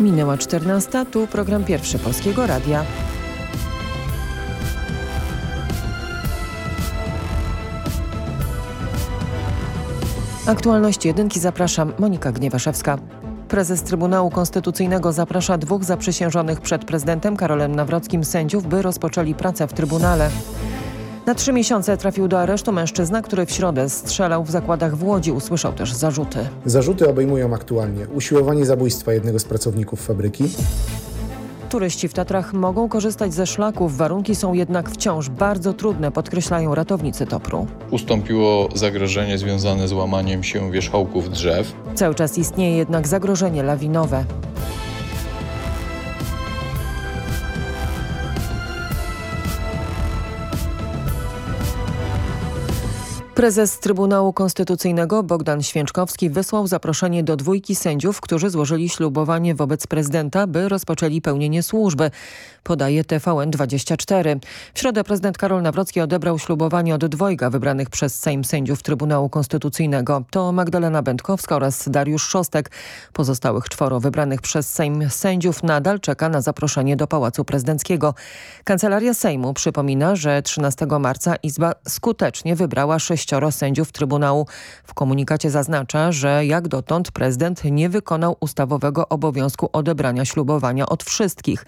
Minęła 14, tu program pierwszy Polskiego Radia. Aktualności jedynki zapraszam Monika Gniewaszewska. Prezes Trybunału Konstytucyjnego zaprasza dwóch zaprzysiężonych przed prezydentem Karolem Nawrockim sędziów, by rozpoczęli pracę w Trybunale. Na trzy miesiące trafił do aresztu mężczyzna, który w środę strzelał w zakładach w Łodzi. Usłyszał też zarzuty. Zarzuty obejmują aktualnie usiłowanie zabójstwa jednego z pracowników fabryki, Turyści w Tatrach mogą korzystać ze szlaków, warunki są jednak wciąż bardzo trudne, podkreślają ratownicy Topru. Ustąpiło zagrożenie związane z łamaniem się wierzchołków drzew. Cały czas istnieje jednak zagrożenie lawinowe. Prezes Trybunału Konstytucyjnego Bogdan Święczkowski wysłał zaproszenie do dwójki sędziów, którzy złożyli ślubowanie wobec prezydenta, by rozpoczęli pełnienie służby. Podaje TVN24. W środę prezydent Karol Nawrocki odebrał ślubowanie od dwojga wybranych przez Sejm sędziów Trybunału Konstytucyjnego. To Magdalena Będkowska oraz Dariusz Szostek. Pozostałych czworo wybranych przez Sejm sędziów nadal czeka na zaproszenie do Pałacu Prezydenckiego. Kancelaria Sejmu przypomina, że 13 marca Izba skutecznie wybrała sześć sześcioro sędziów Trybunału. W komunikacie zaznacza, że jak dotąd prezydent nie wykonał ustawowego obowiązku odebrania ślubowania od wszystkich.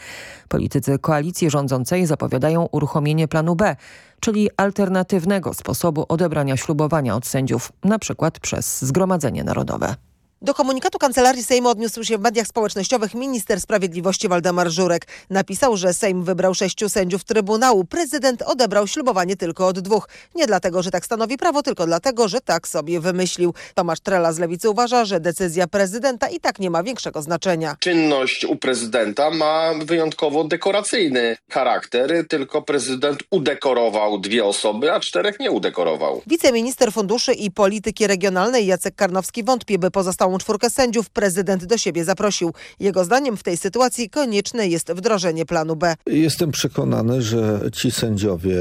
Politycy koalicji rządzącej zapowiadają uruchomienie planu B, czyli alternatywnego sposobu odebrania ślubowania od sędziów, na przykład przez Zgromadzenie Narodowe. Do komunikatu Kancelarii Sejmu odniósł się w mediach społecznościowych minister sprawiedliwości Waldemar Żurek. Napisał, że Sejm wybrał sześciu sędziów Trybunału. Prezydent odebrał ślubowanie tylko od dwóch. Nie dlatego, że tak stanowi prawo, tylko dlatego, że tak sobie wymyślił. Tomasz Trela z Lewicy uważa, że decyzja prezydenta i tak nie ma większego znaczenia. Czynność u prezydenta ma wyjątkowo dekoracyjny charakter, tylko prezydent udekorował dwie osoby, a czterech nie udekorował. Wiceminister Funduszy i Polityki Regionalnej Jacek Karnowski wątpi, by pozostał całą czwórkę sędziów prezydent do siebie zaprosił. Jego zdaniem w tej sytuacji konieczne jest wdrożenie planu B. Jestem przekonany, że ci sędziowie,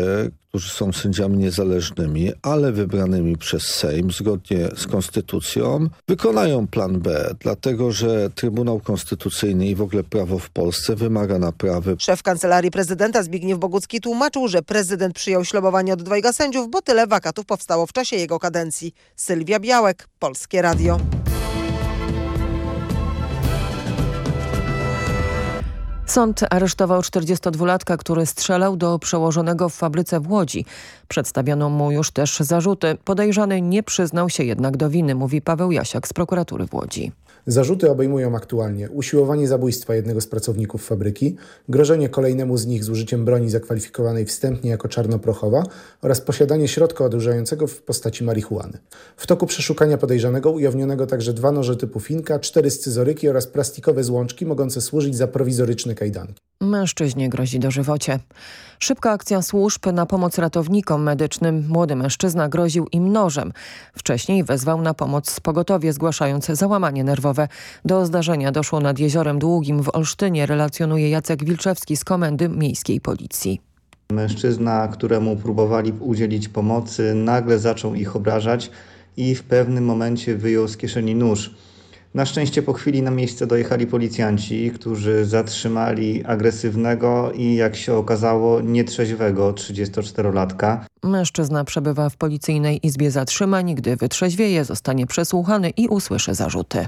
którzy są sędziami niezależnymi, ale wybranymi przez Sejm zgodnie z konstytucją, wykonają plan B, dlatego że Trybunał Konstytucyjny i w ogóle prawo w Polsce wymaga naprawy. Szef Kancelarii Prezydenta Zbigniew Bogucki tłumaczył, że prezydent przyjął ślubowanie od dwojga sędziów, bo tyle wakatów powstało w czasie jego kadencji. Sylwia Białek, Polskie Radio. Sąd aresztował 42-latka, który strzelał do przełożonego w fabryce w Łodzi. Przedstawiono mu już też zarzuty. Podejrzany nie przyznał się jednak do winy, mówi Paweł Jasiak z prokuratury w Łodzi. Zarzuty obejmują aktualnie usiłowanie zabójstwa jednego z pracowników fabryki, grożenie kolejnemu z nich z użyciem broni zakwalifikowanej wstępnie jako czarnoprochowa oraz posiadanie środka odurzającego w postaci marihuany. W toku przeszukania podejrzanego ujawnionego także dwa noże typu finka, cztery scyzoryki oraz plastikowe złączki mogące służyć za prowizoryczne kajdanki. Mężczyźnie grozi dożywocie. Szybka akcja służb na pomoc ratownikom medycznym. Młody mężczyzna groził im nożem. Wcześniej wezwał na pomoc pogotowie, zgłaszając załamanie nerwowe. Do zdarzenia doszło nad Jeziorem Długim w Olsztynie, relacjonuje Jacek Wilczewski z Komendy Miejskiej Policji. Mężczyzna, któremu próbowali udzielić pomocy, nagle zaczął ich obrażać i w pewnym momencie wyjął z kieszeni nóż. Na szczęście po chwili na miejsce dojechali policjanci, którzy zatrzymali agresywnego i jak się okazało nietrzeźwego 34-latka. Mężczyzna przebywa w policyjnej izbie zatrzymań. Gdy wytrzeźwieje zostanie przesłuchany i usłyszy zarzuty.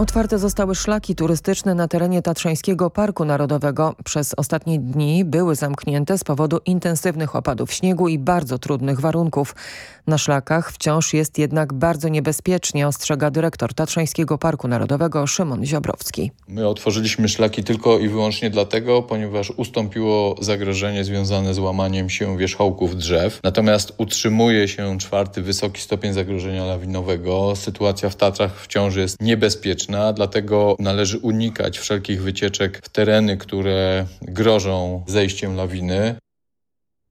Otwarte zostały szlaki turystyczne na terenie Tatrzańskiego Parku Narodowego. Przez ostatnie dni były zamknięte z powodu intensywnych opadów śniegu i bardzo trudnych warunków. Na szlakach wciąż jest jednak bardzo niebezpiecznie, ostrzega dyrektor Tatrzańskiego Parku Narodowego Szymon Ziobrowski. My otworzyliśmy szlaki tylko i wyłącznie dlatego, ponieważ ustąpiło zagrożenie związane z łamaniem się wierzchołków drzew. Natomiast utrzymuje się czwarty wysoki stopień zagrożenia lawinowego. Sytuacja w Tatrach wciąż jest niebezpieczna dlatego należy unikać wszelkich wycieczek w tereny, które grożą zejściem lawiny.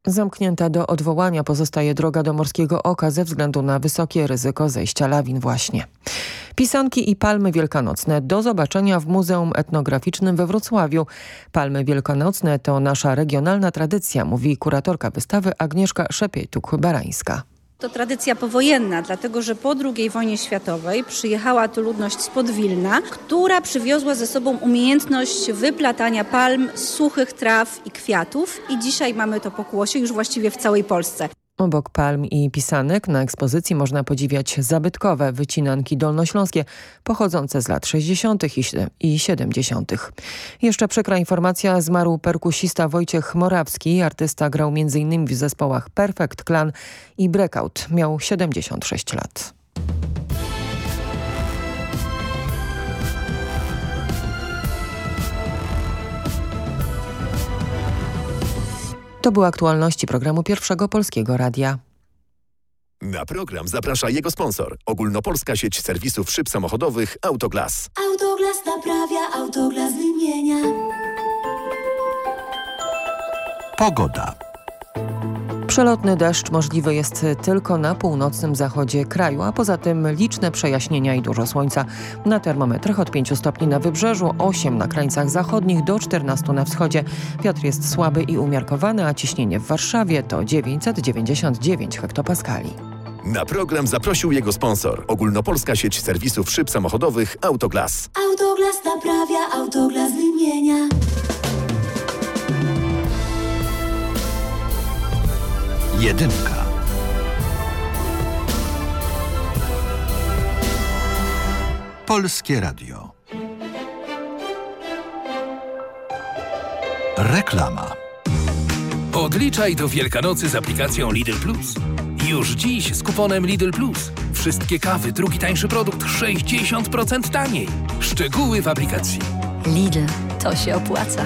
Zamknięta do odwołania pozostaje droga do Morskiego Oka ze względu na wysokie ryzyko zejścia lawin właśnie. Pisanki i palmy wielkanocne do zobaczenia w Muzeum Etnograficznym we Wrocławiu. Palmy wielkanocne to nasza regionalna tradycja, mówi kuratorka wystawy Agnieszka Szepiejtuk-Barańska. To tradycja powojenna, dlatego że po II wojnie światowej przyjechała tu ludność spod Wilna, która przywiozła ze sobą umiejętność wyplatania palm, suchych traw i kwiatów i dzisiaj mamy to pokłosie już właściwie w całej Polsce. Obok palm i pisanek na ekspozycji można podziwiać zabytkowe wycinanki dolnośląskie pochodzące z lat 60. i 70. Jeszcze przykra informacja, zmarł perkusista Wojciech Morawski. Artysta grał m.in. w zespołach Perfect Clan i Breakout. Miał 76 lat. To były aktualności programu Pierwszego Polskiego Radia. Na program zaprasza jego sponsor. Ogólnopolska sieć serwisów szyb samochodowych Autoglas. Autoglas naprawia, Autoglas wymienia. Pogoda. Przelotny deszcz możliwy jest tylko na północnym zachodzie kraju, a poza tym liczne przejaśnienia i dużo słońca. Na termometrach od 5 stopni na wybrzeżu, 8 na krańcach zachodnich do 14 na wschodzie. Wiatr jest słaby i umiarkowany, a ciśnienie w Warszawie to 999 hektopaskali. Na program zaprosił jego sponsor. Ogólnopolska sieć serwisów szyb samochodowych Autoglas. Autoglas naprawia, Autoglas wymienia. Jedynka. Polskie Radio. Reklama. Odliczaj do Wielkanocy z aplikacją Lidl Plus. Już dziś z kuponem Lidl Plus. Wszystkie kawy, drugi tańszy produkt 60% taniej. Szczegóły w aplikacji. Lidl, to się opłaca.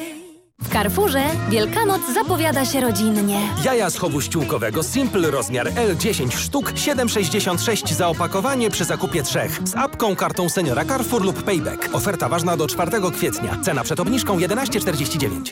W Carrefourze Wielkanoc zapowiada się rodzinnie. Jaja z chowu ściółkowego Simple rozmiar L 10 sztuk 7,66 za opakowanie przy zakupie trzech. Z apką, kartą seniora Carrefour lub Payback. Oferta ważna do 4 kwietnia. Cena przed obniżką 11,49.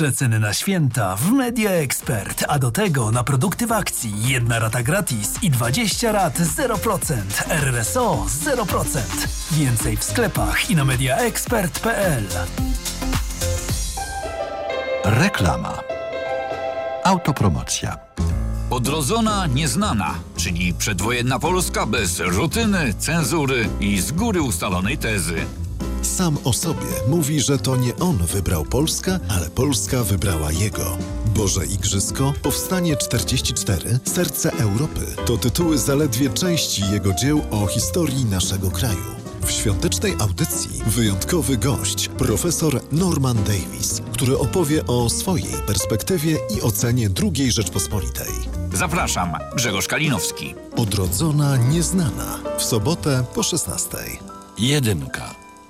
Przeceny na święta w Media Expert, a do tego na produkty w akcji. Jedna rata gratis i 20 rat 0%. RSO 0%. Więcej w sklepach i na mediaexpert.pl. Reklama. Autopromocja. Odrodzona nieznana, czyli przedwojenna Polska bez rutyny, cenzury i z góry ustalonej tezy. Sam o sobie mówi, że to nie on wybrał Polskę, ale Polska wybrała jego. Boże Igrzysko, Powstanie 44, Serce Europy to tytuły zaledwie części jego dzieł o historii naszego kraju. W świątecznej audycji wyjątkowy gość, profesor Norman Davis, który opowie o swojej perspektywie i ocenie II Rzeczpospolitej. Zapraszam, Grzegorz Kalinowski. Odrodzona nieznana w sobotę po 16. Jedynka.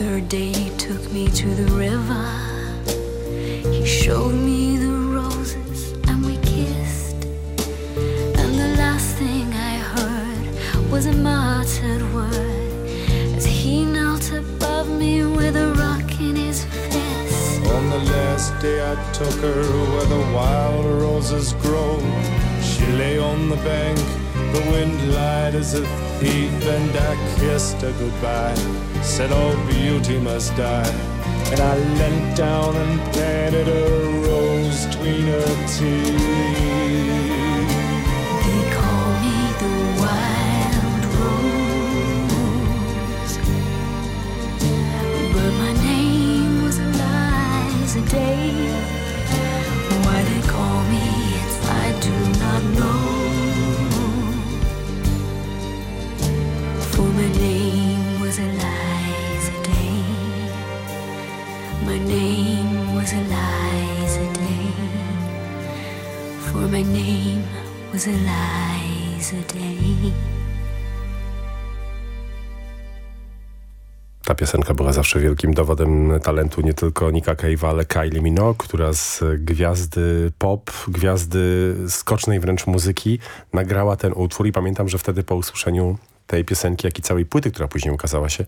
third day he took me to the river. He showed me the roses and we kissed. And the last thing I heard was a muttered word as he knelt above me with a rock in his fist. On the last day I took her where the wild roses grow. She lay on the bank, the wind lied as a thief, and I kissed her goodbye. Said all beauty must die. And I leant down and planted a rose between her teeth. They call me the wild rose, but my name was Eliza Day. Why they call me I do not know. My name was Eliza Day. Ta piosenka była zawsze wielkim dowodem talentu nie tylko Nika Cave'a, ale Kylie Minogue, która z gwiazdy pop, gwiazdy skocznej wręcz muzyki nagrała ten utwór i pamiętam, że wtedy po usłyszeniu tej piosenki, jak i całej płyty, która później ukazała się,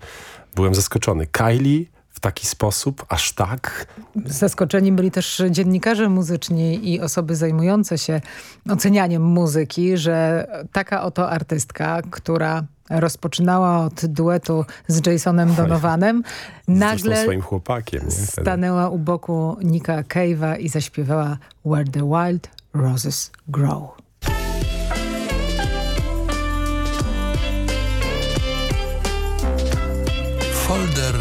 byłem zaskoczony. Kylie w taki sposób, aż tak? Zaskoczeni byli też dziennikarze muzyczni i osoby zajmujące się ocenianiem muzyki, że taka oto artystka, która rozpoczynała od duetu z Jasonem Donovanem. Nagle swoim chłopakiem. Nie? stanęła u boku Nika Cave'a i zaśpiewała Where the Wild Roses Grow. Folder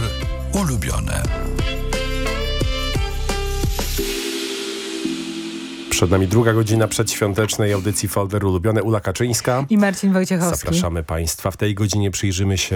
ulubione. Przed nami druga godzina przedświątecznej audycji Folder Ulubione. Ula Kaczyńska. I Marcin Wojciechowski. Zapraszamy Państwa. W tej godzinie przyjrzymy się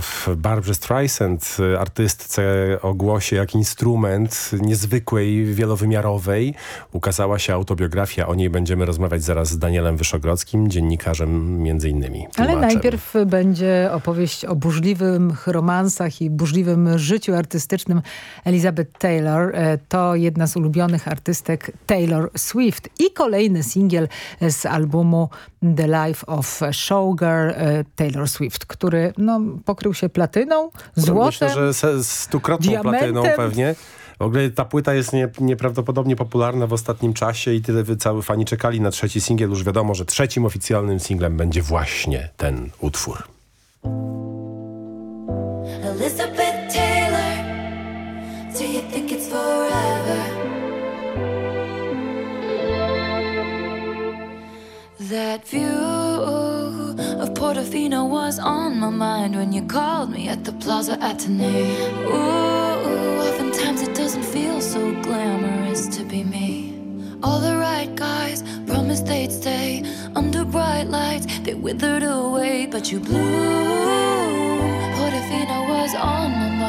w Barbara Streisand, artystce o głosie jak instrument niezwykłej, wielowymiarowej. Ukazała się autobiografia. O niej będziemy rozmawiać zaraz z Danielem Wyszogrodzkim, dziennikarzem między innymi. Ale najpierw będzie opowieść o burzliwych romansach i burzliwym życiu artystycznym Elizabeth Taylor. E, to jedna z ulubionych artystek Taylor Swift. Swift i kolejny singiel z albumu The Life of Showgirl e, Taylor Swift, który no, pokrył się platyną, złotem, Myślę, że stukrotną diamentem. platyną pewnie. W ogóle ta płyta jest nie, nieprawdopodobnie popularna w ostatnim czasie i tyle cały fani czekali na trzeci singiel. Już wiadomo, że trzecim oficjalnym singlem będzie właśnie ten utwór. Elizabeth That view of Portofino was on my mind when you called me at the Plaza Atene. Ooh, oftentimes it doesn't feel so glamorous to be me. All the right guys promised they'd stay under bright lights. They withered away, but you blew. Portofino was on my mind.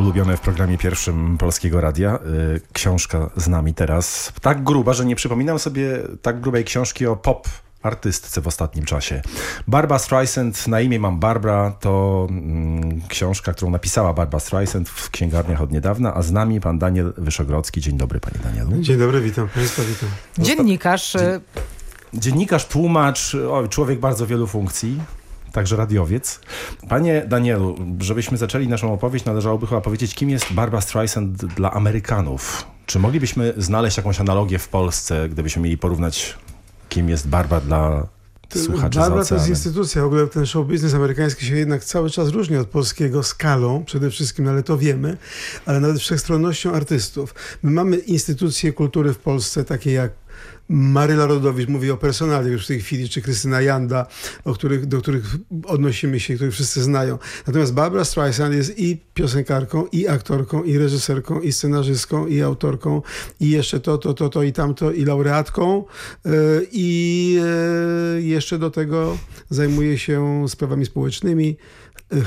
Folder ulubiony w programie pierwszym Polskiego Radia. Y, książka z nami teraz. Tak gruba, że nie przypominam sobie tak grubej książki o pop artystce w ostatnim czasie. Barbara Streisand, na imię mam Barbara, to mm, książka, którą napisała Barbara Streisand w księgarniach od niedawna, a z nami pan Daniel Wyszogrodzki. Dzień dobry panie Danielu. Dzień dobry, witam państwa, witam. Dziennikarz. Dzie dziennikarz, tłumacz, oj, człowiek bardzo wielu funkcji także radiowiec. Panie Danielu, żebyśmy zaczęli naszą opowieść, należałoby chyba powiedzieć, kim jest Barbara Streisand dla Amerykanów. Czy moglibyśmy znaleźć jakąś analogię w Polsce, gdybyśmy mieli porównać, kim jest Barbara dla słuchaczy Barbara to jest instytucja, w ogóle ten show biznes amerykański się jednak cały czas różni od polskiego skalą, przede wszystkim, no ale to wiemy, ale nawet wszechstronnością artystów. My mamy instytucje kultury w Polsce, takie jak Maryla Rodowicz mówi o personaliach już w tej chwili, czy Krystyna Janda, o których, do których odnosimy się, których wszyscy znają. Natomiast Barbara Streisand jest i piosenkarką, i aktorką, i reżyserką, i scenarzystką, i autorką, i jeszcze to, to, to, to i tamto, i laureatką. E, I e, jeszcze do tego zajmuje się sprawami społecznymi,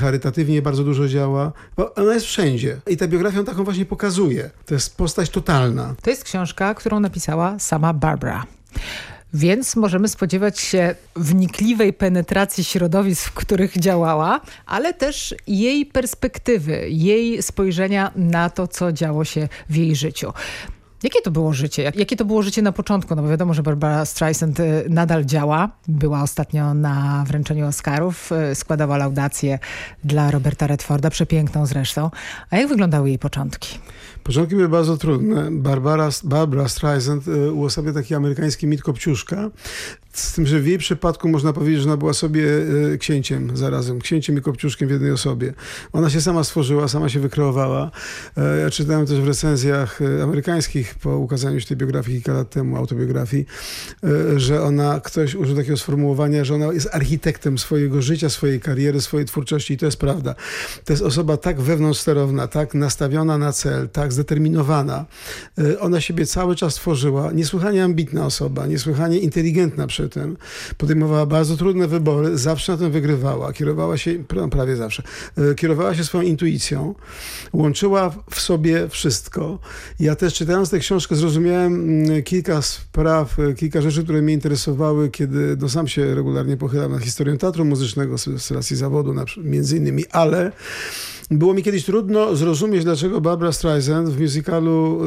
charytatywnie bardzo dużo działa. Ona jest wszędzie. I ta biografia taką właśnie pokazuje. To jest postać totalna. To jest książka, którą napisała sama Barbara. Więc możemy spodziewać się wnikliwej penetracji środowisk, w których działała, ale też jej perspektywy, jej spojrzenia na to, co działo się w jej życiu. Jakie to było życie? Jakie to było życie na początku? No bo wiadomo, że Barbara Streisand y, nadal działa. Była ostatnio na wręczeniu Oscarów. Y, składała laudację dla Roberta Redforda, przepiękną zresztą. A jak wyglądały jej początki? Początki były bardzo trudne. Barbara, Barbara Streisand y, uosabia taki amerykański mit Kopciuszka. Z tym, że w jej przypadku można powiedzieć, że ona była sobie y, księciem zarazem, księciem i kopciuszkiem w jednej osobie. Ona się sama stworzyła, sama się wykreowała. E, ja czytałem też w recenzjach y, amerykańskich po ukazaniu się tej biografii kilka lat temu, autobiografii, że ona, ktoś użył takiego sformułowania, że ona jest architektem swojego życia, swojej kariery, swojej twórczości i to jest prawda. To jest osoba tak wewnątrzsterowna, tak nastawiona na cel, tak zdeterminowana. E, ona siebie cały czas tworzyła. Niesłychanie ambitna osoba, niesłychanie inteligentna przy tym. Podejmowała bardzo trudne wybory, zawsze na tym wygrywała. Kierowała się, prawie zawsze, e, kierowała się swoją intuicją. Łączyła w sobie wszystko. Ja też czytając tę książkę zrozumiałem mm, kilka spraw, e, kilka rzeczy, które mnie interesowały, kiedy no, sam się regularnie pochylam na historię teatru muzycznego z racji zawodu, między innymi, ale było mi kiedyś trudno zrozumieć, dlaczego Barbara Streisand w musicalu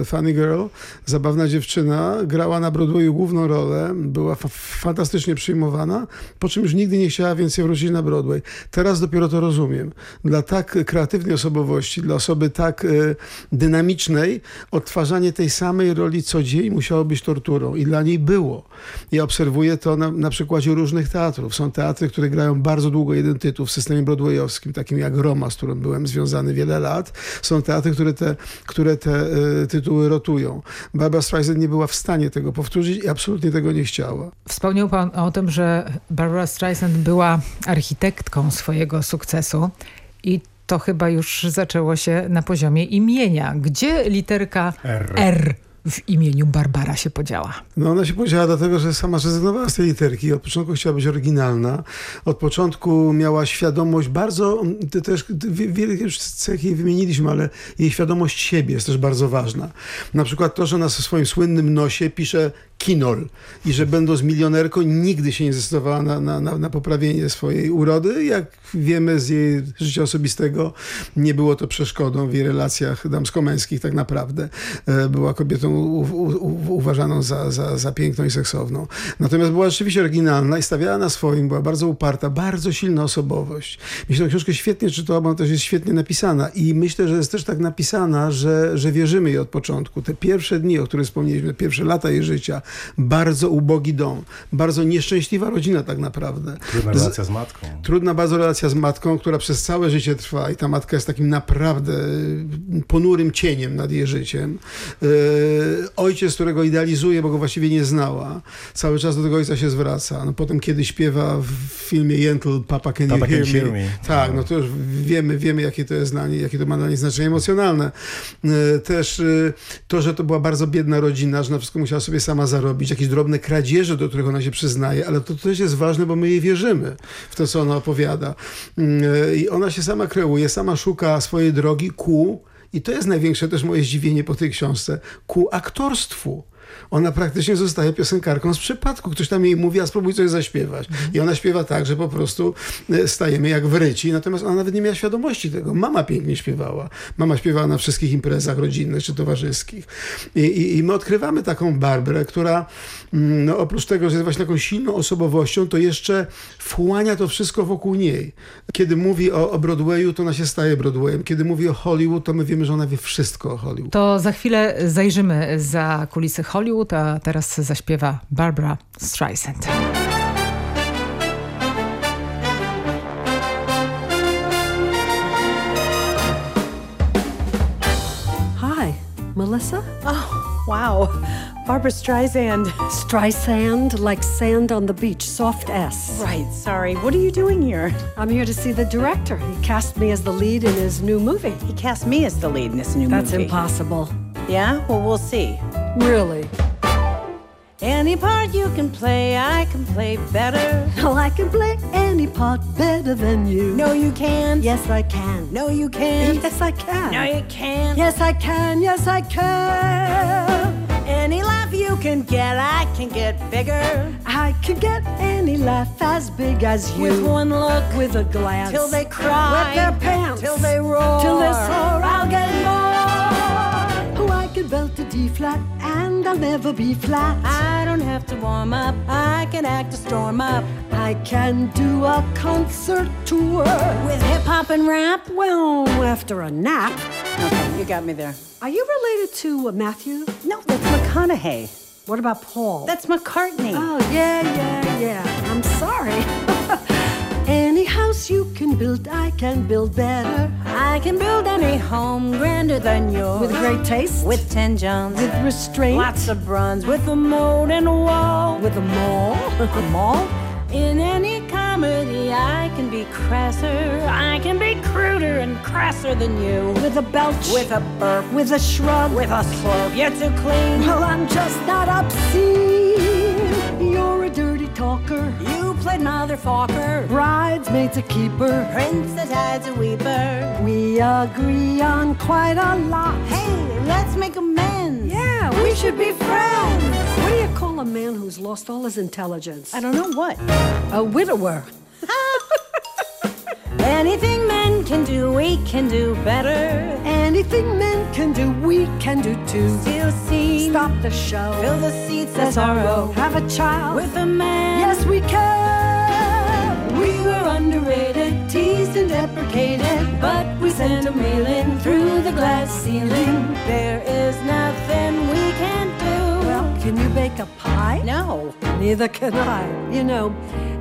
y, Funny Girl, zabawna dziewczyna, grała na Broadwayu główną rolę, była fantastycznie przyjmowana, po czym już nigdy nie chciała więcej wrócić na Broadway. Teraz dopiero to rozumiem. Dla tak kreatywnej osobowości, dla osoby tak y, dynamicznej, odtwarzanie tej samej roli co dzień musiało być torturą i dla niej było. Ja obserwuję to na, na przykładzie różnych teatrów. Są teatry, które grają bardzo długo jeden tytuł w systemie broadwayowskim, takim jak Roma, z którym byłem związany wiele lat. Są teatry, które te, które te y, tytuły rotują. Barbara Streisand nie była w stanie tego powtórzyć i absolutnie tego nie chciała. Wspomniał pan o tym, że Barbara Streisand była architektką swojego sukcesu i to chyba już zaczęło się na poziomie imienia. Gdzie literka R, R w imieniu Barbara się podziała? No ona się podziała dlatego, że sama zrezygnowała z tej literki. Od początku chciała być oryginalna. Od początku miała świadomość bardzo, też wiele już cech jej wymieniliśmy, ale jej świadomość siebie jest też bardzo ważna. Na przykład to, że ona w swoim słynnym nosie pisze kinol i że będąc milionerką nigdy się nie zdecydowała na, na, na, na poprawienie swojej urody. Jak wiemy z jej życia osobistego, nie było to przeszkodą w jej relacjach damsko-męskich tak naprawdę. E, była kobietą u, u, uważaną za, za, za piękną i seksowną. Natomiast była rzeczywiście oryginalna i stawiała na swoim, była bardzo uparta, bardzo silna osobowość. Myślę, że książkę świetnie czytałam, ona też jest świetnie napisana i myślę, że jest też tak napisana, że, że wierzymy jej od początku. Te pierwsze dni, o których wspomnieliśmy, pierwsze lata jej życia, bardzo ubogi dom, bardzo nieszczęśliwa rodzina tak naprawdę. Trudna relacja z matką. Trudna bardzo relacja z matką, która przez całe życie trwa i ta matka jest takim naprawdę ponurym cieniem nad jej życiem. E, ojciec, którego idealizuje, bo go właściwie nie znała, cały czas do tego ojca się zwraca. No potem, kiedy śpiewa w filmie Jentl Papa Can Papa You Hear, Me? Tak, no to już wiemy, wiemy jakie to jest dla niej, jakie to ma dla niej znaczenie emocjonalne. E, też to, że to była bardzo biedna rodzina, że na wszystko musiała sobie sama zarobić, jakieś drobne kradzieże, do których ona się przyznaje, ale to, też jest ważne, bo my jej wierzymy w to, co ona opowiada. Mm, e, I ona się sama kreuje, sama szuka swojej drogi ku i to jest największe też moje zdziwienie po tej książce, ku aktorstwu. Ona praktycznie zostaje piosenkarką z przypadku. Ktoś tam jej mówi, a spróbuj coś zaśpiewać. I ona śpiewa tak, że po prostu e, stajemy jak wryci, natomiast ona nawet nie miała świadomości tego. Mama pięknie śpiewała. Mama śpiewała na wszystkich imprezach rodzinnych czy towarzyskich. I, i, i my odkrywamy taką Barbrę, która mm, no, oprócz tego, że jest właśnie taką silną osobowością, to jeszcze wchłania to wszystko wokół niej. Kiedy mówi o, o Broadwayu, to ona się staje Broadwayem. Kiedy mówi o Hollywood, to my wiemy, że ona wie wszystko o Hollywood. To za chwilę zajrzymy za kulisy Hollywood, a teraz zaśpiewa Barbara Streisand. Hi, Melissa? Oh, wow. Barbara Streisand. Streisand, like sand on the beach, soft S. Right, sorry. What are you doing here? I'm here to see the director. He cast me as the lead in his new movie. He cast me as the lead in this new That's movie. That's impossible. Yeah? Well, we'll see. Really? Any part you can play, I can play better. No, oh, I can play any part better than you. No, you can't. Yes, I can. No, you can't. Yes, I can. No, you can't. Yes, I can. Yes, I can. Any laugh you can get, I can get bigger. I can get any laugh as big as you. With one look. With a glance. Till they cry. Wet their pants. Till they roar. Till they soar. I'll get more. Belt a D flat and I'll never be flat. I don't have to warm up. I can act a storm up. I can do a concert tour. With hip hop and rap. Well, after a nap. Okay, you got me there. Are you related to uh, Matthew? No, that's McConaughey. What about Paul? That's McCartney. Oh, yeah, yeah, yeah. I'm sorry. you can build, I can build better. I can build any home grander than yours. With great taste. With ten Johns. With restraint. Lots of bronze. With a moat and a wall. With a mall. With a mall? In any comedy, I can be crasser. I can be cruder and crasser than you. With a belch. With a burp. With a shrug. With a slurp. You're too clean. Well, I'm just not obscene. You're a dirty talker. You played Mother Fokker. Bridesmaid's a keeper. Prince the Tide's a weeper. We agree on quite a lot. Hey, let's make amends. Yeah, we should be friends. What do you call a man who's lost all his intelligence? I don't know what. A widower. Anything men can do, we can do better. Anything men can do, we can do too. Steal a scene. Stop the show. Fill the seats, that's our. Have a child. With a man. Yes, we can. We were underrated, teased and deprecated, but we sent a mail in through the glass ceiling. There is nothing we can't do. Well, can you bake a pie? No. Neither can I. You know,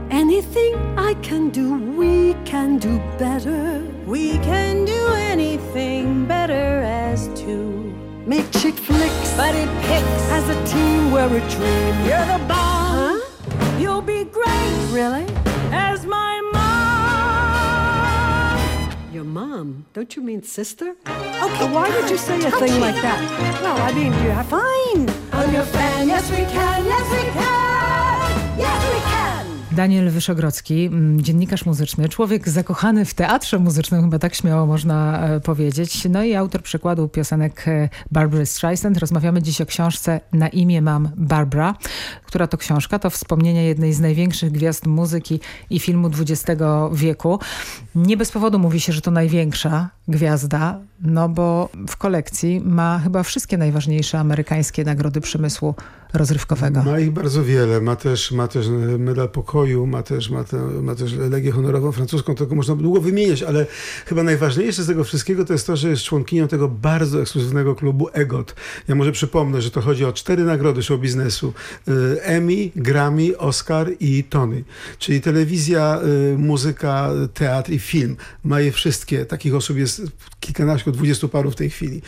anything I can do, we can do better. We can do anything better as two. Make chick flicks. But it picks. As a team, we're a dream. You're the bomb. Huh? You'll be great. Really? As my mom. Your mom? Don't you mean sister? Okay. why would you say a thing like that? Well, I mean, you have Fine. I'm your fan. Yes, we can. Yes, we can. Yes, we can. Daniel Wyszogrodzki, mm, dziennikarz muzyczny, człowiek zakochany w teatrze muzycznym, chyba tak śmiało można e, powiedzieć. No i autor przykładu piosenek e, Barbary Streisand. Rozmawiamy dziś o książce Na imię mam Barbara, która to książka to wspomnienie jednej z największych gwiazd muzyki i filmu XX wieku. Nie bez powodu mówi się, że to największa gwiazda, no bo w kolekcji ma chyba wszystkie najważniejsze amerykańskie nagrody przemysłu rozrywkowego. Ma ich bardzo wiele. Ma też, ma też medal pokoju, ma też, ma, te, ma też Legię Honorową francuską. Tego można długo wymieniać, ale chyba najważniejsze z tego wszystkiego to jest to, że jest członkinią tego bardzo ekskluzywnego klubu EGOT. Ja może przypomnę, że to chodzi o cztery nagrody show biznesu. Y, Emmy, Grammy, Oscar i Tony. Czyli telewizja, y, muzyka, teatr i film. Ma je wszystkie. Takich osób jest kilkanaście, dwudziestu paru w tej chwili.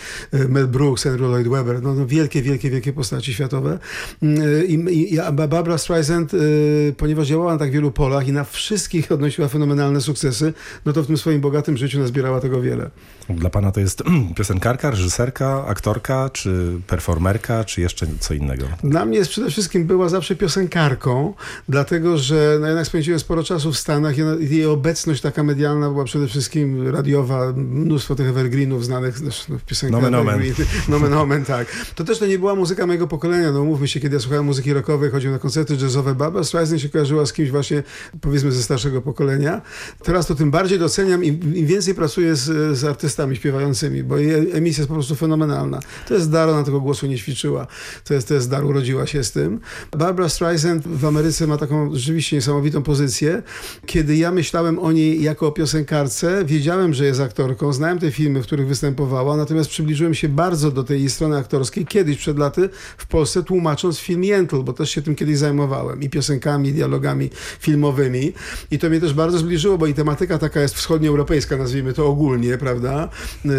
Mel Brooks, Andrew Lloyd Webber. No, no wielkie, wielkie, wielkie postaci światowe. Y, I, i a Barbara Streisand, y, ponieważ działała na tak wielu polach i na wszystkich odnosiła fenomenalne sukcesy, no to w tym swoim bogatym życiu nazbierała tego wiele. Dla pana to jest piosenkarka, reżyserka, aktorka, czy performerka, czy jeszcze co innego? Dla mnie jest przede wszystkim była zawsze piosenkarką, dlatego że no jednak spędziłem sporo czasu w Stanach i jej obecność taka medialna była przede wszystkim radiowa, mnóstwo tych evergreenów znanych w piosenkach. Nomen omen. Nomen omen, tak. To też to nie była muzyka mojego pokolenia, no mówmy kiedy ja słuchałem muzyki rockowej, chodziłem na koncerty jazzowe, Barbara Streisand się kojarzyła z kimś właśnie, powiedzmy, ze starszego pokolenia. Teraz to tym bardziej doceniam, im, im więcej pracuję z, z artystami śpiewającymi, bo jej emisja jest po prostu fenomenalna. To jest dar, ona tego głosu nie ćwiczyła. To jest, to jest dar, urodziła się z tym. Barbara Streisand w Ameryce ma taką rzeczywiście niesamowitą pozycję. Kiedy ja myślałem o niej jako o piosenkarce, wiedziałem, że jest aktorką, znałem te filmy, w których występowała, natomiast przybliżyłem się bardzo do tej strony aktorskiej kiedyś przed laty w Polsce tłumacząc film Jętl, bo też się tym kiedyś zajmowałem i piosenkami, i dialogami filmowymi i to mnie też bardzo zbliżyło, bo i tematyka taka jest wschodnioeuropejska, nazwijmy to ogólnie, prawda? Yy,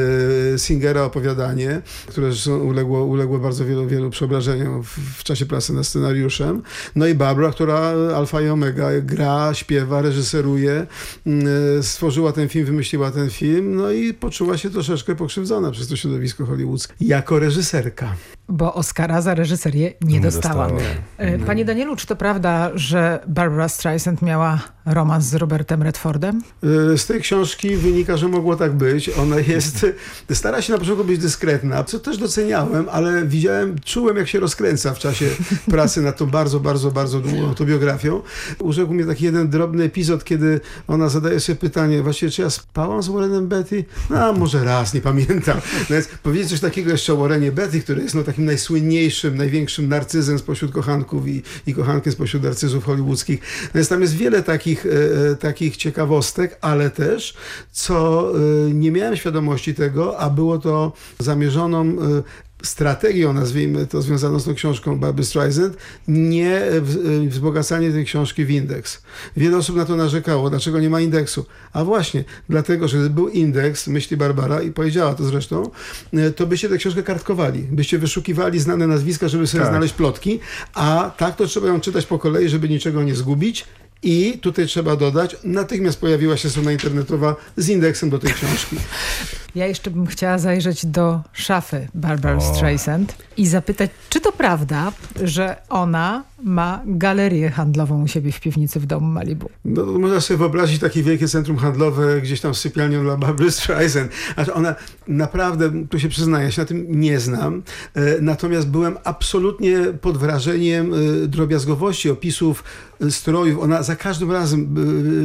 Singera opowiadanie, które uległo, uległo bardzo wielu, wielu przeobrażeniom w, w czasie pracy nad scenariuszem. No i Barbara, która alfa i omega gra, śpiewa, reżyseruje, yy, stworzyła ten film, wymyśliła ten film, no i poczuła się troszeczkę pokrzywdzona przez to środowisko hollywoodzkie jako reżyserka. Bo Oscara za reżyserię nie, Nie dostała. dostała. E, Panie Danielu, czy to prawda, że Barbara Streisand miała romans z Robertem Redfordem? Y, Z tej książki wynika, że mogło tak być. Ona jest, stara się na początku być dyskretna, co też doceniałem, ale widziałem, czułem jak się rozkręca w czasie pracy nad tą bardzo, bardzo, bardzo długą autobiografią. Urzekł mnie taki jeden drobny epizod, kiedy ona zadaje sobie pytanie, właściwie czy ja spałam z Warrenem Betty? No, a może raz, nie pamiętam. No więc powiedzieć coś takiego jeszcze o Warrenie Betty, który jest no, takim najsłynniejszym, największym narcyzem spośród kochanków i, i kochankiem spośród narcyzów hollywoodzkich. Więc tam jest wiele takich, e, e, takich ciekawostek, ale też, co e, nie miałem świadomości tego, a było to zamierzoną e, strategią, nazwijmy to, związaną z tą książką Barbry Streisand, nie w- wzbogacanie tej książki w indeks. Wiele osób na to narzekało, dlaczego nie ma indeksu. A właśnie, dlatego, że gdyby był indeks, myśli Barbara i powiedziała to zresztą, e, to byście tę książkę kartkowali, byście wyszukiwali znane nazwiska, żeby sobie Tak. znaleźć plotki, a tak to trzeba ją czytać po kolei, żeby niczego nie zgubić. I tutaj trzeba dodać, natychmiast pojawiła się strona internetowa z indeksem do tej książki. Ja jeszcze bym chciała zajrzeć do szafy Barbara. Streisand i zapytać, czy to prawda, że ona ma galerię handlową u siebie w piwnicy w domu Malibu? No, można sobie wyobrazić takie wielkie centrum handlowe gdzieś tam z sypialnią dla Barbry Streisand. Znaczy ona naprawdę, tu się przyznaję, ja się na tym nie znam. E, Natomiast byłem absolutnie pod wrażeniem e, drobiazgowości opisów e, strojów. Ona za każdym razem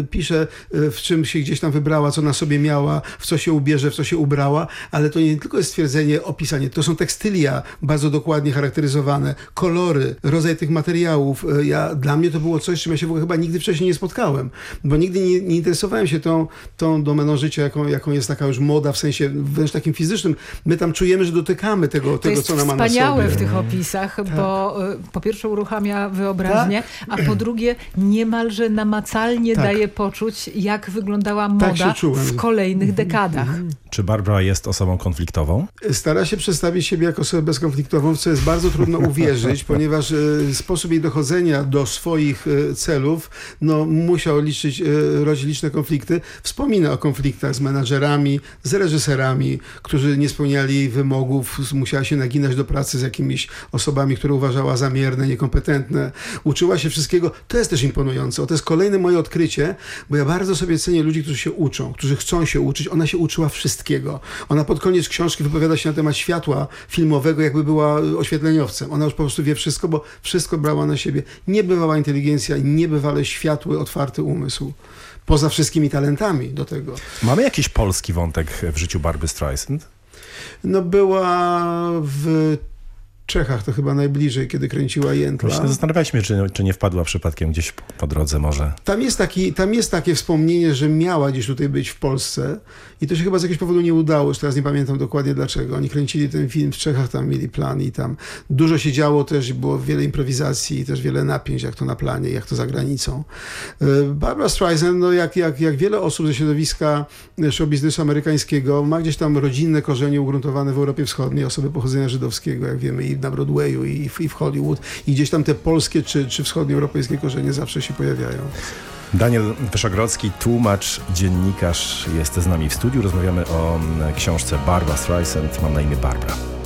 pisze, w czym się gdzieś tam wybrała, co na sobie miała, w co się ubierze, w co się ubrała, ale to nie tylko jest stwierdzenie, opisanie, to są tekstylia bardzo dokładnie charakteryzowane, kolory, rodzaj tych materiałów. E, Ja, dla mnie to było coś, z czym ja się w ogóle chyba nigdy wcześniej nie spotkałem, bo nigdy nie, nie interesowałem się tą, tą domeną życia, jaką, jaką jest taka już moda, w sensie wręcz takim fizycznym. My tam czujemy, że dotykamy tego, To tego co ona ma na wspaniałe sobie. w tych opisach, bo y, po pierwsze uruchamia wyobraźnię, a po drugie niemalże namacalnie Tak. daje poczuć, jak wyglądała moda się czułem. w kolejnych dekadach. Czy Barbara jest osobą konfliktową? Stara się przedstawić siebie jako osobę bezkonfliktową, w co jest bardzo trudno uwierzyć, ponieważ e, sposób jej dochodzenia do swoich e, celów no, musiał liczyć, e, rodzić liczne konflikty. Wspomina o konfliktach z menadżerami, z reżyserami, którzy nie spełniali wymogów, musiała się naginać do pracy z jakimiś osobami, które uważała za mierne, niekompetentne. Uczyła się wszystkiego. To jest też imponujące. O, to jest kolejne moje odkrycie, bo ja bardzo sobie cenię ludzi, którzy się uczą, którzy chcą się uczyć. Ona się uczyła wszystkiego. Ona pod koniec książki wypowiada się na temat światła filmowego, jakby była oświetleniowcem. Ona już po prostu wie wszystko, bo wszystko brała na siebie. Niebywała inteligencja, niebywale światły, otwarty umysł. Poza wszystkimi talentami do tego. Mamy jakiś polski wątek w życiu Barbry Streisand? No była w Czechach, to chyba najbliżej, kiedy kręciła Jętla. Właśnie zastanawialiśmy się, czy, czy nie wpadła przypadkiem gdzieś po, po drodze może. Tam jest, taki, tam jest takie wspomnienie, że miała gdzieś tutaj być w Polsce i to się chyba z jakiegoś powodu nie udało, już teraz nie pamiętam dokładnie dlaczego. Oni kręcili ten film w Czechach, tam mieli plan i tam dużo się działo też było wiele improwizacji i też wiele napięć, jak to na planie, jak to za granicą. E, Barbara Streisand, no jak, jak, jak wiele osób ze środowiska show biznesu amerykańskiego, ma gdzieś tam rodzinne korzenie ugruntowane w Europie Wschodniej, osoby pochodzenia żydowskiego, jak wiemy, i na Broadwayu i w, i w Hollywood i gdzieś tam te polskie czy, czy wschodnioeuropejskie korzenie zawsze się pojawiają. Daniel Wyszogrodzki, tłumacz, dziennikarz jest z nami w studiu. Rozmawiamy o mm, książce Barbara Streisand. Mam na imię Barbara.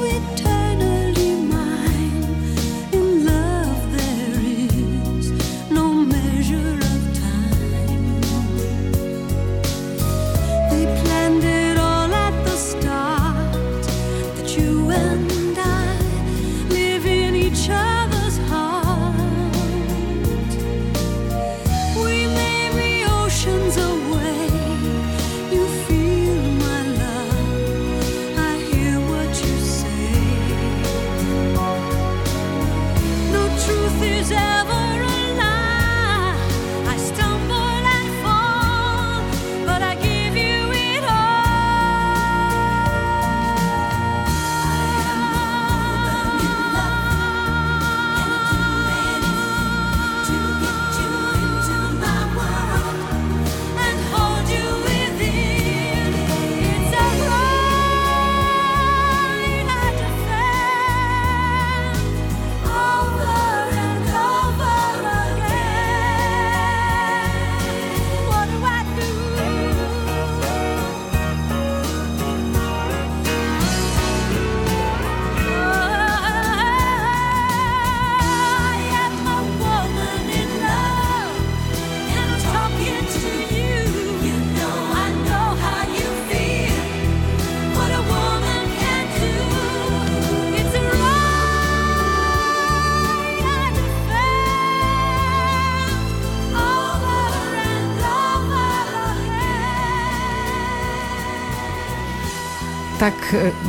With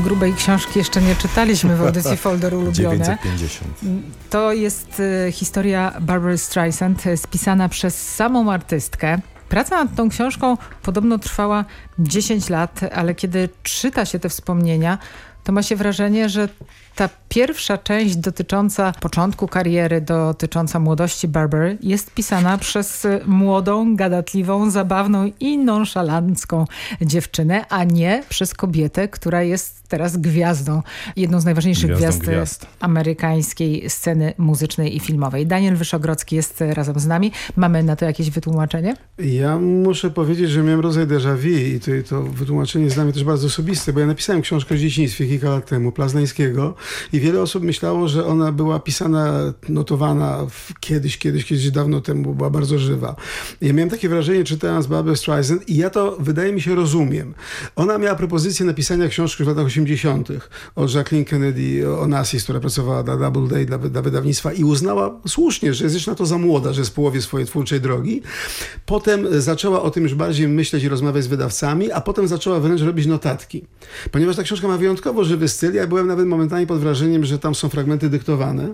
grubej książki jeszcze nie czytaliśmy w audycji Folder Ulubione. 950. To jest e, historia Barbary Streisand e, spisana przez samą artystkę. Praca nad tą książką podobno trwała 10 lat, ale kiedy czyta się te wspomnienia, to ma się wrażenie, że ta pierwsza część dotycząca początku kariery, dotycząca młodości Barbary jest pisana przez młodą, gadatliwą, zabawną i nonszalancką dziewczynę, a nie przez kobietę, która jest teraz gwiazdą, jedną z najważniejszych gwiazd, gwiazd. amerykańskiej sceny muzycznej i filmowej. Daniel Wyszogrodzki jest razem z nami. Mamy na to jakieś wytłumaczenie? Ja muszę powiedzieć, że miałem rodzaj déjà vu i to, to wytłumaczenie jest dla mnie też bardzo osobiste, bo ja napisałem książkę o dzieciństwie kilka lat temu, Plaznańskiego i wiele osób myślało, że ona była pisana, notowana kiedyś, kiedyś, kiedyś dawno temu, była bardzo żywa. Ja miałem takie wrażenie, czytając Barbara Streisand i ja to, wydaje mi się, rozumiem. Ona miała propozycję napisania książki w latach 80. od Jacqueline Kennedy Onassis, która pracowała na Double Day dla, dla wydawnictwa i uznała słusznie, że jest jeszcze na to za młoda, że jest w połowie swojej twórczej drogi. Potem zaczęła o tym już bardziej myśleć i rozmawiać z wydawcami, a potem zaczęła wręcz robić notatki. Ponieważ ta książka ma wyjątkowo żywy styl, ja byłem nawet momentami pod pod wrażeniem, że tam są fragmenty dyktowane,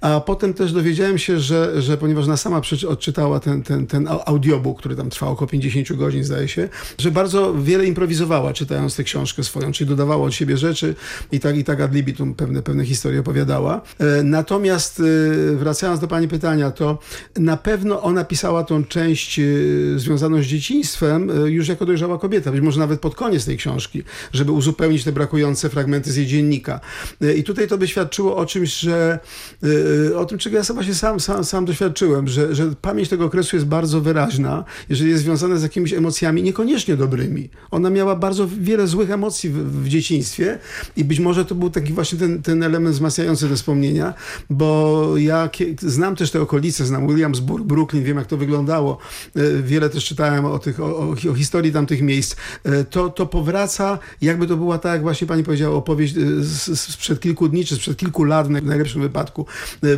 a potem też dowiedziałem się, że, że ponieważ ona sama odczytała ten, ten, ten audiobook, który tam trwał około 50 godzin, zdaje się, że bardzo wiele improwizowała, czytając tę książkę swoją, czyli dodawała od siebie rzeczy i tak, i tak ad libitum pewne, pewne historie opowiadała. E, natomiast e, wracając do pani pytania, to na pewno ona pisała tą część e, związaną z dzieciństwem już jako dojrzała kobieta, być może nawet pod koniec tej książki, żeby uzupełnić te brakujące fragmenty z jej dziennika. I tutaj to by świadczyło o czymś, że o tym, czego ja sama się sam, sam, sam doświadczyłem, że, że pamięć tego okresu jest bardzo wyraźna, jeżeli jest związana z jakimiś emocjami niekoniecznie dobrymi. Ona miała bardzo wiele złych emocji w, w dzieciństwie i być może to był taki właśnie ten, ten element wzmacniający te wspomnienia, bo ja znam też te okolice, znam Williamsburg, Brooklyn, wiem jak to wyglądało. E, wiele też czytałem o, tych, o, o historii tamtych miejsc. To, to powraca, jakby to była tak, jak właśnie pani powiedziała, opowieść sprzed kilku dni, czy sprzed kilku lat w najlepszym wypadku.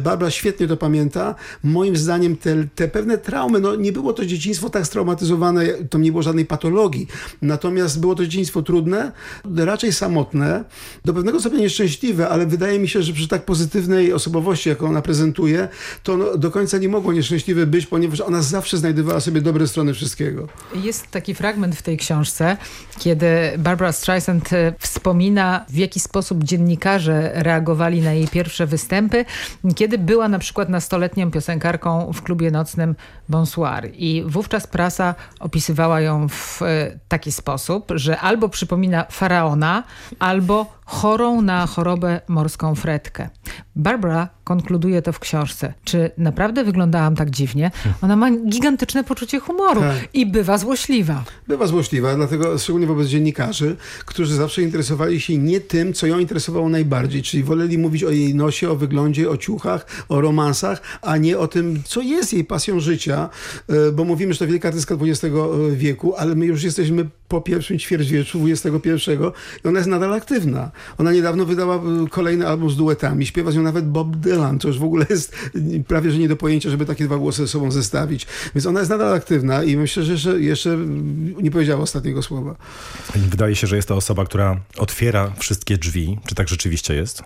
Barbara świetnie to pamięta. Moim zdaniem te, te pewne traumy, no nie było to dzieciństwo tak straumatyzowane, to nie było żadnej patologii. Natomiast było to dzieciństwo trudne, raczej samotne, do pewnego stopnia nieszczęśliwe, ale wydaje mi się, że przy tak pozytywnej osobowości, jaką ona prezentuje, to no, do końca nie mogło nieszczęśliwe być, ponieważ ona zawsze znajdowała sobie dobre strony wszystkiego. Jest taki fragment w tej książce, kiedy Barbara Streisand e, wspomina, w jaki sposób dziennikarze reagowali na jej pierwsze występy, kiedy była na przykład nastoletnią piosenkarką w klubie nocnym Bonsoir. I wówczas prasa opisywała ją w e, taki sposób, że albo przypomina faraona, albo chorą na chorobę morską fretkę. Barbara konkluduje to w książce. Czy naprawdę wyglądałam tak dziwnie? Ona ma gigantyczne poczucie humoru tak. i bywa złośliwa. Bywa złośliwa, dlatego szczególnie wobec dziennikarzy, którzy zawsze interesowali się nie tym, co ją interesowało najbardziej, czyli woleli mówić o jej nosie, o wyglądzie, o ciuchach, o romansach, a nie o tym, co jest jej pasją życia, e, bo mówimy, że to wielka artystka XX wieku, ale my już jesteśmy po pierwszym ćwierćwieczu XXI i ona jest nadal aktywna. Ona niedawno wydała e, kolejny album z duetami, śpiewa z nią nawet Bob Dylan, to już w ogóle jest prawie, że nie do pojęcia, żeby takie dwa głosy ze sobą zestawić. Więc ona jest nadal aktywna i myślę, że jeszcze, jeszcze nie powiedziała ostatniego słowa. Wydaje się, że jest to osoba, która otwiera wszystkie drzwi. Czy tak rzeczywiście jest?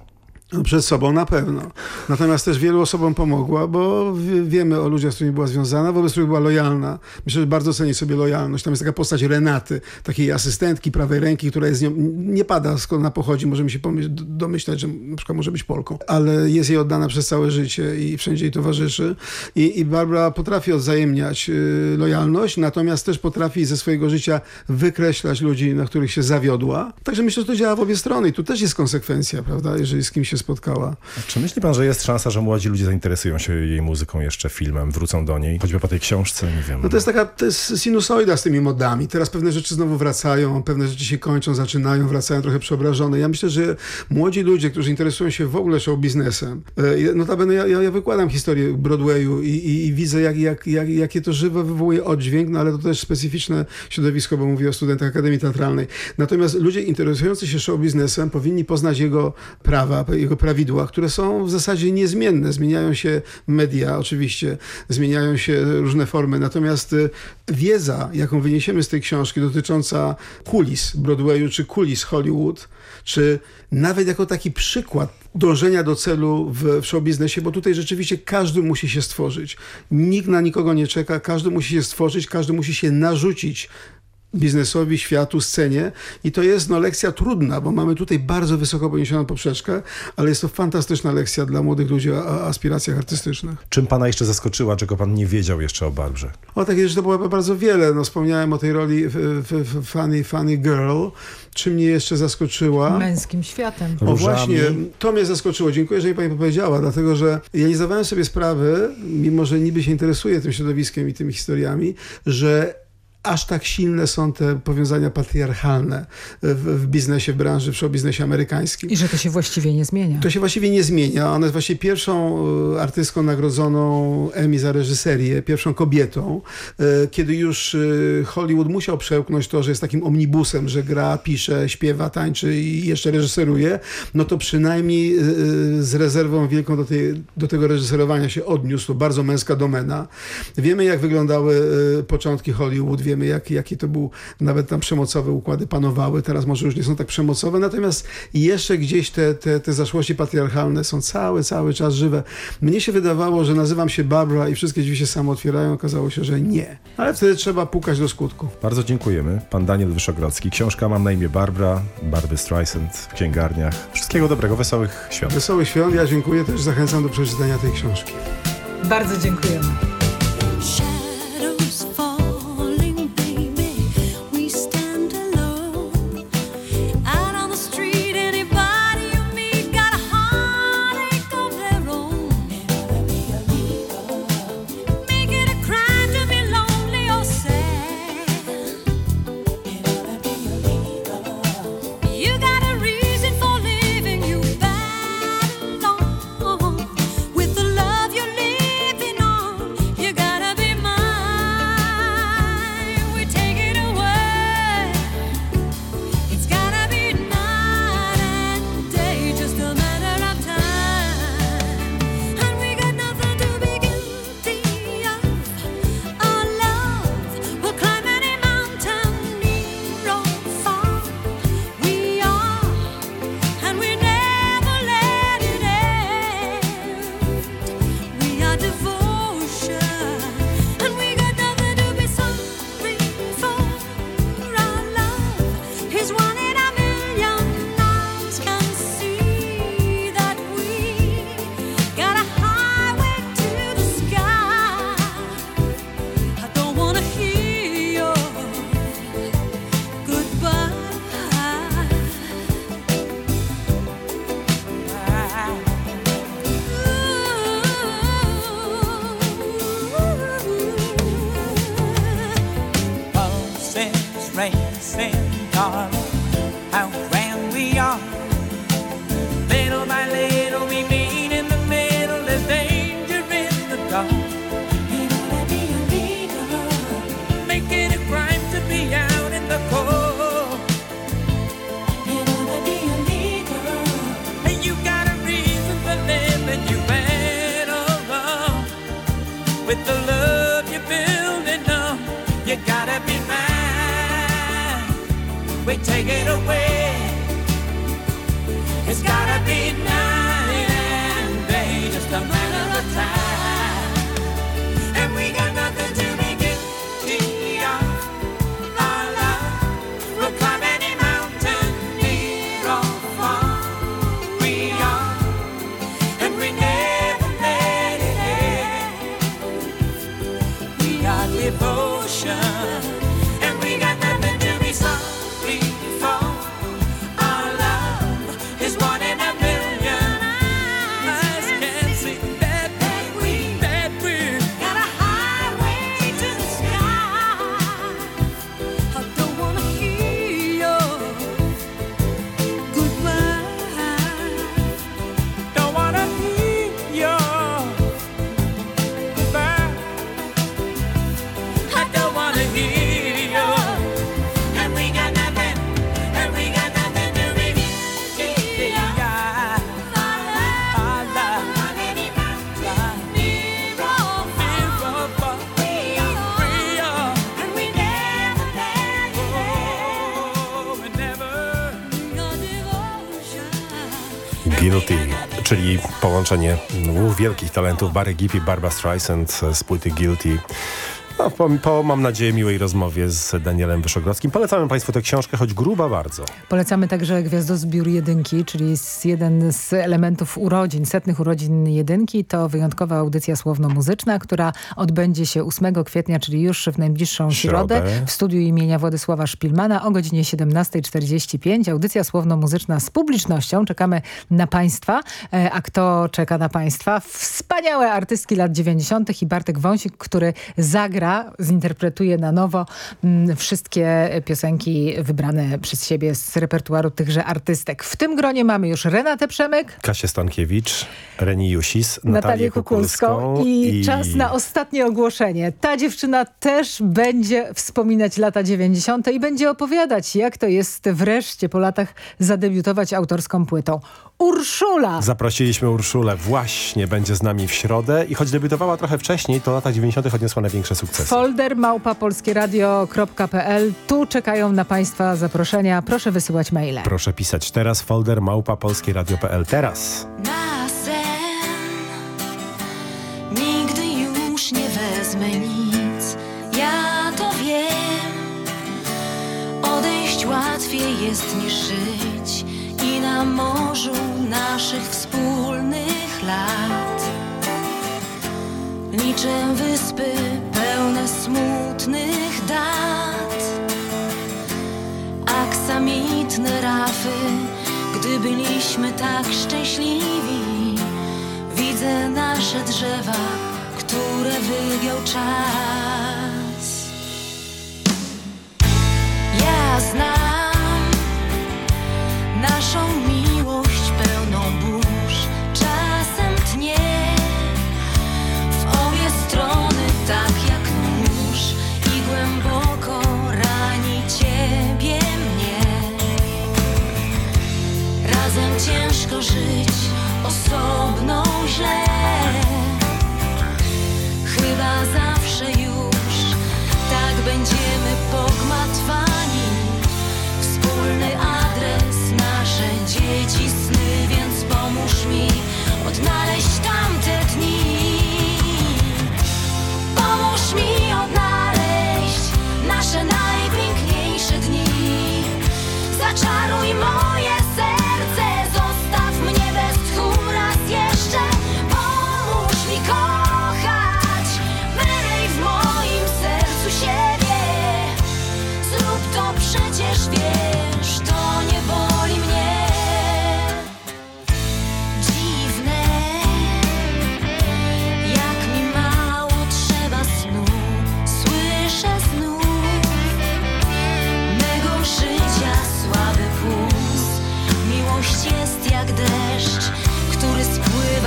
No, przed sobą na pewno. Natomiast też wielu osobom pomogła, bo wiemy o ludziach, z którymi była związana, wobec których była lojalna. Myślę, że bardzo ceni sobie lojalność. Tam jest taka postać Renaty, takiej asystentki prawej ręki, która jest nią, nie pada skąd ona pochodzi, możemy się domyślać, że na przykład może być Polką, ale jest jej oddana przez całe życie i wszędzie jej towarzyszy. I, i Barbara potrafi odzajemniać y, lojalność, natomiast też potrafi ze swojego życia wykreślać ludzi, na których się zawiodła. Także myślę, że to działa w obie strony i tu też jest konsekwencja, prawda, jeżeli z kimś się spotkała. Czy myśli pan, że jest szansa, że młodzi ludzie zainteresują się jej muzyką jeszcze filmem, wrócą do niej, choćby po tej książce, nie wiem. No to jest taka to jest sinusoida z tymi modami. Teraz pewne rzeczy znowu wracają, pewne rzeczy się kończą, zaczynają, wracają trochę przeobrażone. Ja myślę, że młodzi ludzie, którzy interesują się w ogóle show biznesem, e, notabene ja, ja, ja wykładam historię Broadwayu i, i, i widzę, jak, jak, jak, jakie to żywe wywołuje oddźwięk, no ale to też specyficzne środowisko, bo mówię o studentach Akademii Teatralnej. Natomiast ludzie interesujący się show biznesem powinni poznać jego prawa, jego prawidła, które są w zasadzie niezmienne. Zmieniają się media, oczywiście, zmieniają się różne formy, natomiast y, wiedza, jaką wyniesiemy z tej książki dotycząca kulis Broadwayu czy kulis Hollywood, czy nawet jako taki przykład dążenia do celu w, w show biznesie, bo tutaj rzeczywiście każdy musi się stworzyć. Nikt na nikogo nie czeka, każdy musi się stworzyć, każdy musi się narzucić biznesowi, światu, scenie i to jest no, lekcja trudna, bo mamy tutaj bardzo wysoko poniesioną poprzeczkę, ale jest to fantastyczna lekcja dla młodych ludzi o aspiracjach artystycznych. Czym pana jeszcze zaskoczyła, czego pan nie wiedział jeszcze o Barbrze? O, takich rzeczy to było bardzo wiele. No, wspomniałem o tej roli w, w, w Funny, Funny Girl. Czym mnie jeszcze zaskoczyła? Męskim światem. O właśnie, to mnie zaskoczyło. Dziękuję, że mi pani powiedziała, dlatego że ja nie zdawałem sobie sprawy, mimo że niby się interesuję tym środowiskiem i tymi historiami, że aż tak silne są te powiązania patriarchalne w, w biznesie, w branży, w show biznesie amerykańskim. I że to się właściwie nie zmienia. To się właściwie nie zmienia. Ona jest właśnie pierwszą e, artystką nagrodzoną Emmy za reżyserię, pierwszą kobietą, e, kiedy już e, Hollywood musiał przełknąć to, że jest takim omnibusem, że gra, pisze, śpiewa, tańczy i jeszcze reżyseruje, no to przynajmniej z rezerwą wielką do, tej, do tego reżyserowania się odniósł. To bardzo męska domena. Wiemy, jak wyglądały początki Hollywood, wiemy, wiemy, jak, jakie to był, nawet tam przemocowe układy panowały, teraz może już nie są tak przemocowe, natomiast jeszcze gdzieś te, te, te zaszłości patriarchalne są cały, cały czas żywe. Mnie się wydawało, że nazywam się Barbara i wszystkie drzwi się samo otwierają, okazało się, że nie. Ale wtedy trzeba pukać do skutku. Bardzo dziękujemy. Pan Daniel Wyszogrodzki. Książka Mam na imię Barbara, Barby Streisand w księgarniach. Wszystkiego dobrego, wesołych świąt. Wesołych świąt, ja dziękuję, też zachęcam do przeczytania tej książki. Bardzo dziękujemy. Połączenie dwóch wielkich talentów, Barry Gibb i Barbara Streisand z płyty Guilty. No, po, po, mam nadzieję, miłej rozmowie z Danielem Wyszogrodzkim. Polecamy Państwu tę książkę, choć gruba bardzo. Polecamy także Gwiazdozbiór Jedynki, czyli jeden z elementów urodzin, setnych urodzin Jedynki. To wyjątkowa audycja słowno-muzyczna, która odbędzie się 8 kwietnia, czyli już w najbliższą środę, Środę. w studiu imienia Władysława Szpilmana o godzinie 17.45. Audycja słowno-muzyczna z publicznością. Czekamy na Państwa. E, A kto czeka na Państwa? Wspaniałe artystki lat 90. i Bartek Wąsik, który zagra, zinterpretuje na nowo mm, wszystkie piosenki wybrane przez siebie z repertuaru tychże artystek. W tym gronie mamy już Renatę Przemyk, Kasię Stankiewicz, Reni Jusis, Natalię, Natalię Kukulską i, czas na ostatnie ogłoszenie. Ta dziewczyna też będzie wspominać lata 90. i będzie opowiadać, jak to jest wreszcie po latach zadebiutować autorską płytą. Urszula. Zaprosiliśmy Urszulę, właśnie będzie z nami w środę i choć debiutowała trochę wcześniej, to lata 90. odniosła największe sukcesy. Folder małpa polskieradio.pl. Tu czekają na Państwa zaproszenia. Proszę wysyłać maile. Proszę pisać teraz folder małpa polskieradio.pl. Teraz. Na sen nigdy już nie wezmę nic. Ja to wiem. Odejść łatwiej jest niż żyć i na morzu naszych wspólnych lat. Liczę wyspy pełne smutnych dat. Aksamitne rafy, gdy byliśmy tak szczęśliwi. Widzę nasze drzewa, które wygiął czas. Pogmatwani. Wspólny adres, nasze dzieci, sny, więc pomóż mi odnaleźć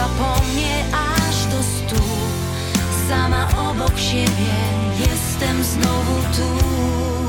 spływa po mnie aż do stóp. Sama obok siebie jestem znowu tu.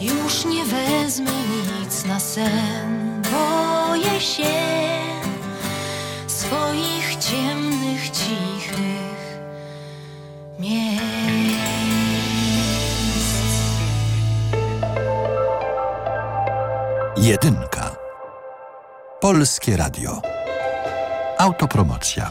Już nie wezmę nic na sen. Boję się swoich ciemnych, cichych miejsc. Jedynka. Polskie Radio. Autopromocja.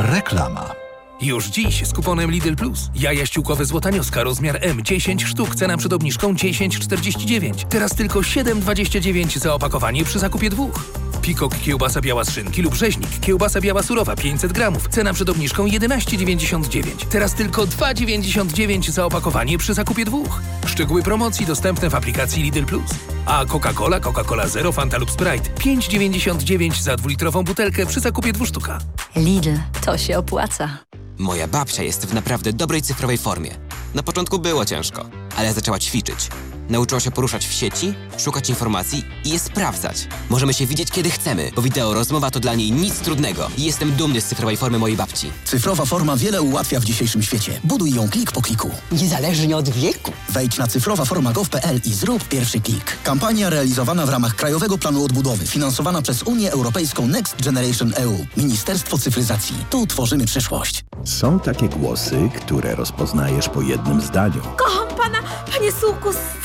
Reklama. Już dziś z kuponem Lidl Plus. Jaja ściółkowe złotanioska rozmiar M 10 sztuk, cena przed obniżką 10,49. Teraz tylko 7,29 za opakowanie przy zakupie dwóch. Pikok kiełbasa biała z szynki lub rzeźnik. Kiełbasa biała surowa 500 gramów. Cena przed obniżką 11,99. Teraz tylko 2,99 za opakowanie przy zakupie dwóch. Szczegóły promocji dostępne w aplikacji Lidl Plus. A Coca-Cola, Coca-Cola Zero, Fanta lub Sprite 5,99 za dwulitrową butelkę przy zakupie dwóch sztuka. Lidl, to się opłaca. Moja babcia jest w naprawdę dobrej cyfrowej formie. Na początku było ciężko, ale zaczęła ćwiczyć. Nauczyła się poruszać w sieci, szukać informacji i je sprawdzać. Możemy się widzieć kiedy chcemy, bo wideo rozmowa to dla niej nic trudnego. I jestem dumny z cyfrowej formy mojej babci. Cyfrowa forma wiele ułatwia w dzisiejszym świecie. Buduj ją klik po kliku. Niezależnie od wieku. Wejdź na cyfrowaforma.gov.pl i zrób pierwszy klik. Kampania realizowana w ramach Krajowego Planu Odbudowy, finansowana przez Unię Europejską Next Generation EU. Ministerstwo Cyfryzacji. Tu tworzymy przyszłość. Są takie głosy, które rozpoznajesz po jednym zdaniu. Kocham pana, panie Sułku, z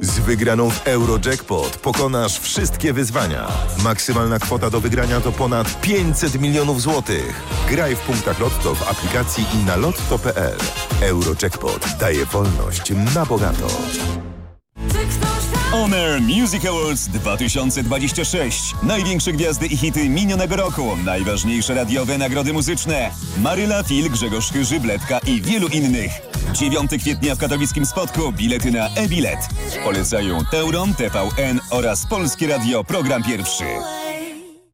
Z wygraną w Eurojackpot pokonasz wszystkie wyzwania. Maksymalna kwota do wygrania to ponad 500 milionów złotych. Graj w punktach Lotto w aplikacji i na lotto.pl. Eurojackpot daje wolność na bogato. Honor Music Awards 2026. Największe gwiazdy i hity minionego roku. Najważniejsze radiowe nagrody muzyczne. Maryla, Fil, Grzegorz Chyży, Bledka i wielu innych. 9 kwietnia w katowickim spotku. Bilety na e-bilet. Polecają Teuron, TVN oraz Polskie Radio Program Pierwszy.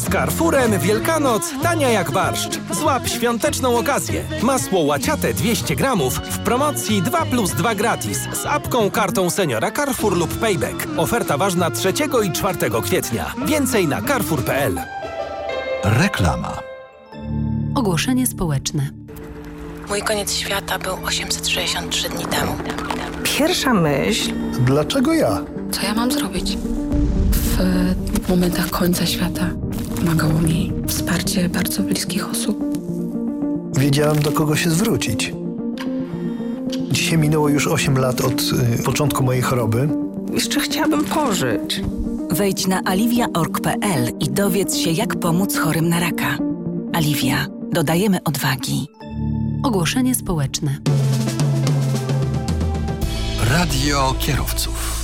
Z Carrefourem Wielkanoc tania jak barszcz. Złap świąteczną okazję. Masło łaciate 200 gramów w promocji 2 plus 2 gratis z apką, kartą seniora Carrefour lub Payback. Oferta ważna 3 i 4 kwietnia. Więcej na carrefour.pl. Reklama. Ogłoszenie społeczne. Mój koniec świata był 863 dni temu. Pierwsza myśl. Dlaczego ja? Co ja mam zrobić? W momentach końca świata pomagało mi wsparcie bardzo bliskich osób. Wiedziałam, do kogo się zwrócić. Dzisiaj minęło już 8 lat od y, początku mojej choroby. Jeszcze chciałabym pożyć. Wejdź na aliwia.org.pl i dowiedz się, jak pomóc chorym na raka. Aliwia. Dodajemy odwagi. Ogłoszenie społeczne. Radio kierowców.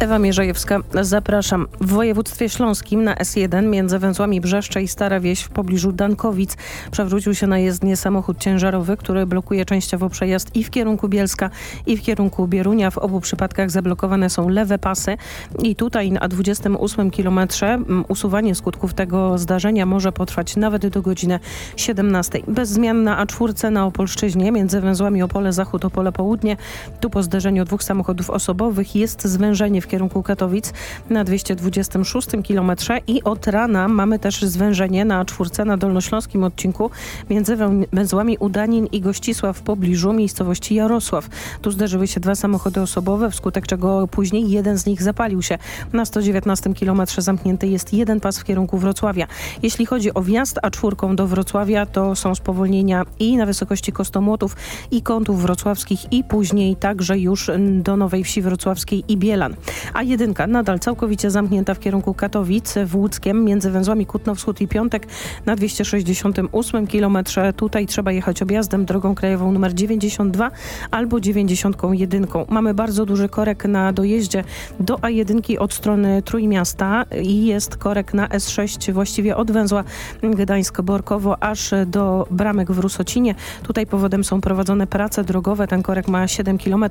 Ewa Mierzejewska, zapraszam. W województwie śląskim na S1 między węzłami Brzeszcze i Stara Wieś w pobliżu Dankowic przewrócił się na jezdnię samochód ciężarowy, który blokuje częściowo przejazd i w kierunku Bielska i w kierunku Bierunia. W obu przypadkach zablokowane są lewe pasy i tutaj na 28 kilometrze mm, usuwanie skutków tego zdarzenia może potrwać nawet do godziny 17. Bez zmian na A4 na Opolszczyźnie między węzłami Opole Zachód, Opole Południe. Tu po zdarzeniu dwóch samochodów osobowych jest zwężenie w kierunku Katowic na 226 km i od rana mamy też zwężenie na czwórce na dolnośląskim odcinku między wę- węzłami Udanin i Gościsław w pobliżu miejscowości Jarosław. Tu zderzyły się dwa samochody osobowe, wskutek czego później jeden z nich zapalił się. Na 119 km zamknięty jest jeden pas w kierunku Wrocławia. Jeśli chodzi o wjazd A4 do Wrocławia, to są spowolnienia i na wysokości Kostomłotów i kątów wrocławskich i później także już do Nowej Wsi Wrocławskiej i Bielan. A jedynka nadal całkowicie zamknięta w kierunku Katowic w Łódzkiem między węzłami Kutno-Wschód i Piątek na 268 km. Tutaj trzeba jechać objazdem drogą krajową numer 92 albo 91. Mamy bardzo duży korek na dojeździe do A1 od strony Trójmiasta i jest korek na S6 właściwie od węzła Gdańsk-Borkowo aż do bramek w Rusocinie. Tutaj powodem są prowadzone prace drogowe. Ten korek ma 7 km.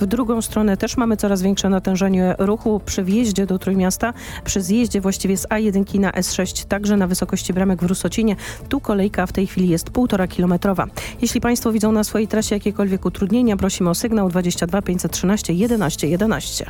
W drugą stronę też mamy coraz większe natężenie ruchu przy wjeździe do Trójmiasta, przy zjeździe właściwie z A1 na S6, także na wysokości bramek w Rusocinie. Tu kolejka w tej chwili jest półtora kilometrowa. Jeśli Państwo widzą na swojej trasie jakiekolwiek utrudnienia, prosimy o sygnał 22 513 11 11.